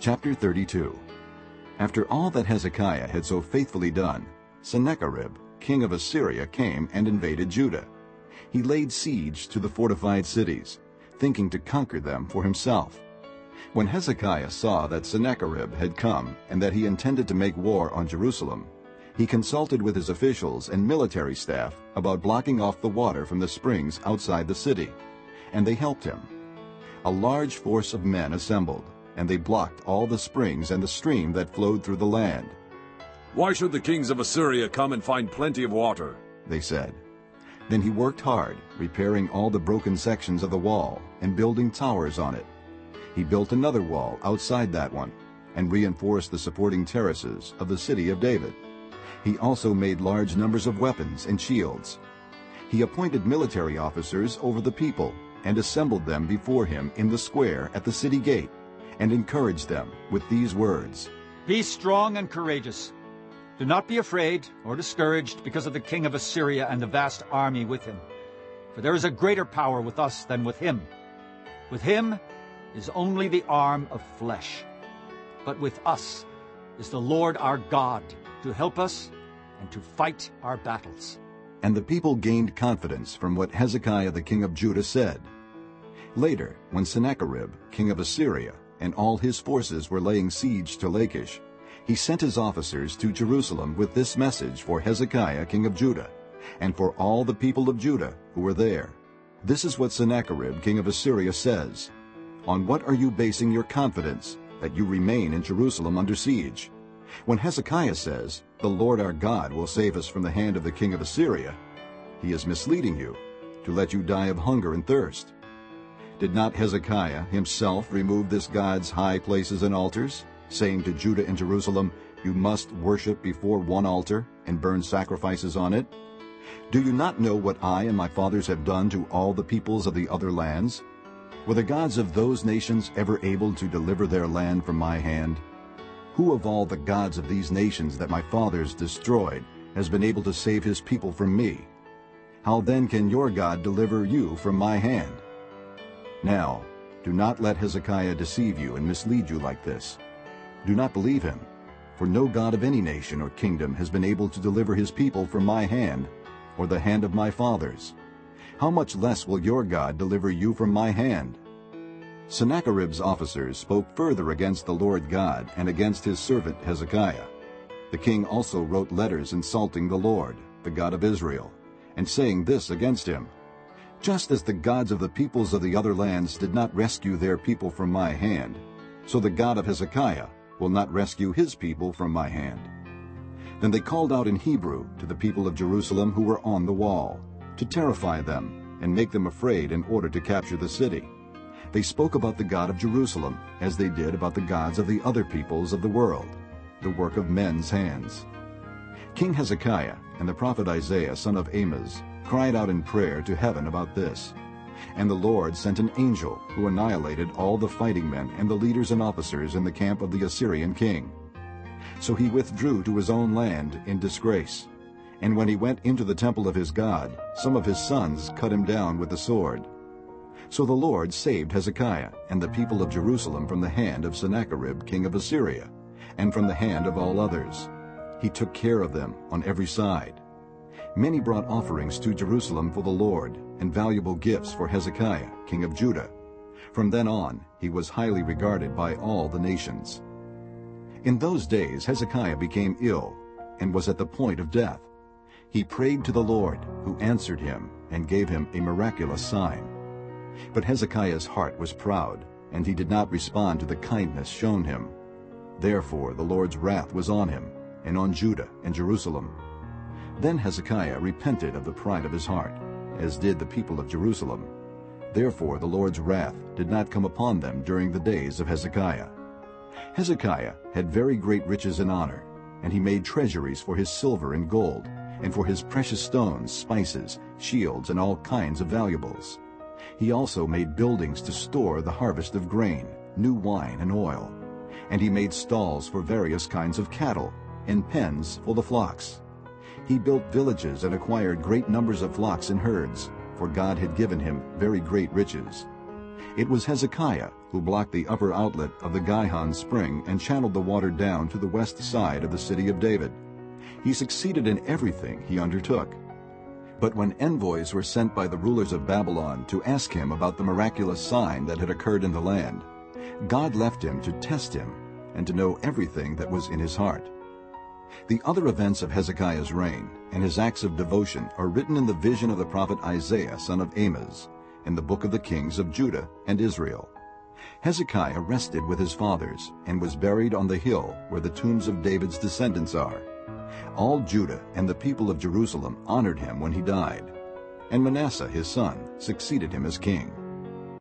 Chapter 32 After all that Hezekiah had so faithfully done, Sennacherib, king of Assyria, came and invaded Judah. He laid siege to the fortified cities, thinking to conquer them for himself. When Hezekiah saw that Sennacherib had come and that he intended to make war on Jerusalem, he consulted with his officials and military staff about blocking off the water from the springs outside the city, and they helped him. A large force of men assembled, and they blocked all the springs and the stream that flowed through the land. Why should the kings of Assyria come and find plenty of water? They said. Then he worked hard, repairing all the broken sections of the wall and building towers on it. He built another wall outside that one and reinforced the supporting terraces of the city of David. He also made large numbers of weapons and shields. He appointed military officers over the people and assembled them before him in the square at the city gate and encouraged them with these words, Be strong and courageous. Do not be afraid or discouraged because of the king of Assyria and the vast army with him. For there is a greater power with us than with him. With him is only the arm of flesh. But with us is the Lord our God to help us and to fight our battles. And the people gained confidence from what Hezekiah the king of Judah said. Later, when Sennacherib, king of Assyria, and all his forces were laying siege to Lachish, he sent his officers to Jerusalem with this message for Hezekiah king of Judah, and for all the people of Judah who were there. This is what Sennacherib king of Assyria says, On what are you basing your confidence that you remain in Jerusalem under siege? When Hezekiah says, The Lord our God will save us from the hand of the king of Assyria, he is misleading you to let you die of hunger and thirst. Did not Hezekiah himself remove this God's high places and altars, saying to Judah and Jerusalem, You must worship before one altar and burn sacrifices on it? Do you not know what I and my fathers have done to all the peoples of the other lands? Were the gods of those nations ever able to deliver their land from my hand? Who of all the gods of these nations that my fathers destroyed has been able to save his people from me? How then can your God deliver you from my hand? Now, do not let Hezekiah deceive you and mislead you like this. Do not believe him, for no God of any nation or kingdom has been able to deliver his people from my hand or the hand of my fathers. How much less will your God deliver you from my hand? Sennacherib's officers spoke further against the Lord God and against his servant Hezekiah. The king also wrote letters insulting the Lord, the God of Israel, and saying this against him, Just as the gods of the peoples of the other lands did not rescue their people from my hand, so the God of Hezekiah will not rescue his people from my hand. Then they called out in Hebrew to the people of Jerusalem who were on the wall, to terrify them and make them afraid in order to capture the city. They spoke about the God of Jerusalem as they did about the gods of the other peoples of the world, the work of men's hands. King Hezekiah and the prophet Isaiah son of Amoz cried out in prayer to heaven about this. And the Lord sent an angel who annihilated all the fighting men and the leaders and officers in the camp of the Assyrian king. So he withdrew to his own land in disgrace. And when he went into the temple of his God, some of his sons cut him down with the sword. So the Lord saved Hezekiah and the people of Jerusalem from the hand of Sennacherib king of Assyria, and from the hand of all others. He took care of them on every side. Many brought offerings to Jerusalem for the Lord, and valuable gifts for Hezekiah king of Judah. From then on he was highly regarded by all the nations. In those days Hezekiah became ill, and was at the point of death. He prayed to the Lord, who answered him, and gave him a miraculous sign. But Hezekiah's heart was proud, and he did not respond to the kindness shown him. Therefore the Lord's wrath was on him, and on Judah and Jerusalem. Then Hezekiah repented of the pride of his heart, as did the people of Jerusalem. Therefore the Lord's wrath did not come upon them during the days of Hezekiah. Hezekiah had very great riches and honor, and he made treasuries for his silver and gold, and for his precious stones, spices, shields, and all kinds of valuables. He also made buildings to store the harvest of grain, new wine, and oil. And he made stalls for various kinds of cattle, and pens for the flocks. He built villages and acquired great numbers of flocks and herds, for God had given him very great riches. It was Hezekiah who blocked the upper outlet of the Gihon spring and channeled the water down to the west side of the city of David. He succeeded in everything he undertook. But when envoys were sent by the rulers of Babylon to ask him about the miraculous sign that had occurred in the land, God left him to test him and to know everything that was in his heart. The other events of Hezekiah's reign and his acts of devotion are written in the vision of the prophet Isaiah son of Amoz in the book of the kings of Judah and Israel. Hezekiah rested with his fathers and was buried on the hill where the tombs of David's descendants are. All Judah and the people of Jerusalem honored him when he died, and Manasseh his son succeeded him as king.